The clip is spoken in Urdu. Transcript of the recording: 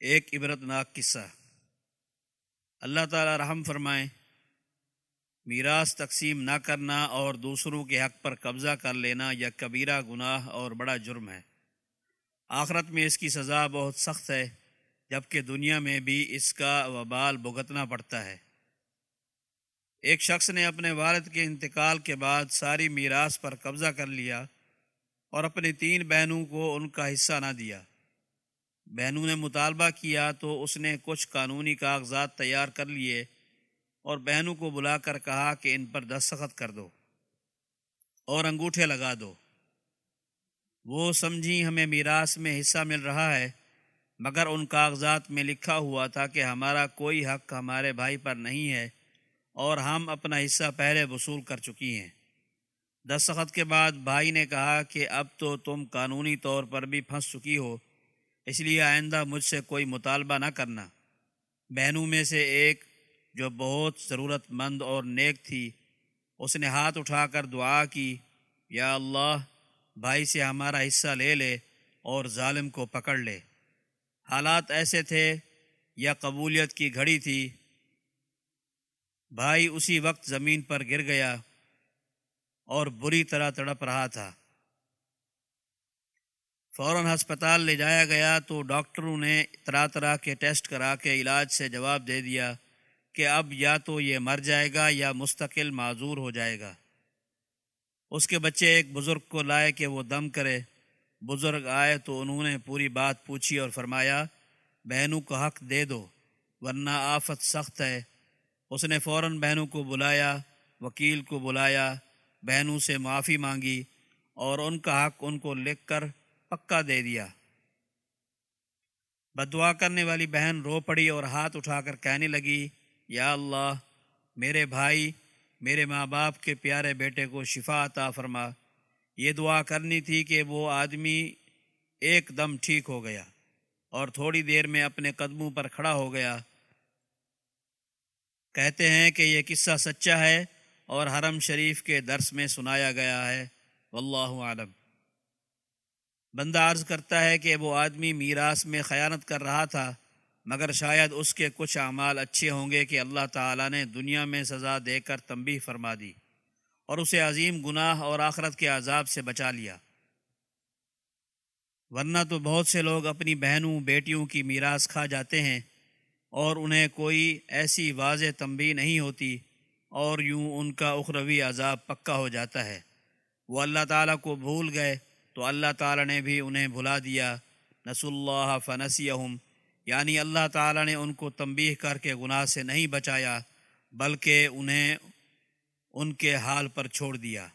ایک عبرت ناک قصہ۔ اللہ تعالی رحم فرمائیں میراث تقسیم نہ کرنا اور دوسروں کے حق پر قبضہ کر لینا یا کبیرہ گناہ اور بڑا جرم ہے۔ آخرت میں اس کی سزا بہت سخت ہے، جبکہ دنیا میں بھی اس کا وبال بھگتنا پڑتا ہے۔ ایک شخص نے اپنے والد کے انتقال کے بعد ساری میراث پر قبضہ کر لیا اور اپنی تین بہنوں کو ان کا حصہ نہ دیا۔ بہنوں نے مطالبہ کیا تو اس نے کچھ قانونی کاغذات تیار کر لیے اور بہنوں کو بلا کر کہا کہ ان پر دستخط کر دو اور انگوٹھے لگا دو۔ وہ سمجھی ہمیں میراث میں حصہ مل رہا ہے، مگر ان کاغذات میں لکھا ہوا تھا کہ ہمارا کوئی حق ہمارے بھائی پر نہیں ہے اور ہم اپنا حصہ پہلے وصول کر چکی ہیں۔ دستخط کے بعد بھائی نے کہا کہ اب تو تم قانونی طور پر بھی پھنس چکی ہو۔ اس لیے آئندہ مجھ سے کوئی مطالبہ نہ کرنا۔ بہنوں میں سے ایک جو بہت ضرورت مند اور نیک تھی، اس نے ہاتھ اٹھا کر دعا کی، یا اللہ، بھائی سے ہمارا حصہ لے لے اور ظالم کو پکڑ لے۔ حالات ایسے تھے، یا قبولیت کی گھڑی تھی۔ بھائی اسی وقت زمین پر گر گیا اور بری طرح تڑپ رہا تھا۔ فوراً ہسپتال لے جایا گیا تو ڈاکٹروں نے طرح طرح کے ٹیسٹ کرا کے علاج سے جواب دے دیا کہ اب یا تو یہ مر جائے گا یا مستقل معذور ہو جائے گا۔ اس کے بچے ایک بزرگ کو لائے کہ وہ دم کرے۔ بزرگ آئے تو انہوں نے پوری بات پوچھی اور فرمایا، بہنوں کو حق دے دو، ورنہ آفت سخت ہے۔ اس نے فوراً بہنوں کو بلایا، وکیل کو بلایا، بہنوں سے معافی مانگی اور ان کا حق ان کو لکھ کر پکا دے دیا۔ بدعا کرنے والی بہن رو پڑی اور ہاتھ اٹھا کر کہنے لگی، یا اللہ، میرے بھائی، میرے ماں باپ کے پیارے بیٹے کو شفا عطا فرما۔ یہ دعا کرنی تھی کہ وہ آدمی ایک دم ٹھیک ہو گیا اور تھوڑی دیر میں اپنے قدموں پر کھڑا ہو گیا۔ کہتے ہیں کہ یہ قصہ سچا ہے اور حرم شریف کے درس میں سنایا گیا ہے۔ واللہ عالم بندہ عرض کرتا ہے کہ وہ آدمی میراث میں خیانت کر رہا تھا، مگر شاید اس کے کچھ اعمال اچھے ہوں گے کہ اللہ تعالیٰ نے دنیا میں سزا دے کر تنبیہ فرما دی اور اسے عظیم گناہ اور آخرت کے عذاب سے بچا لیا۔ ورنہ تو بہت سے لوگ اپنی بہنوں، بیٹیوں کی میراث کھا جاتے ہیں اور انہیں کوئی ایسی واضح تنبیہ نہیں ہوتی اور یوں ان کا اخروی عذاب پکا ہو جاتا ہے۔ وہ اللہ تعالیٰ کو بھول گئے تو اللہ تعالیٰ نے بھی انہیں بھلا دیا۔ نس اللہ فنسیہم۔ یعنی اللہ تعالیٰ نے ان کو تنبیہ کر کے گناہ سے نہیں بچایا، بلکہ انہیں ان کے حال پر چھوڑ دیا۔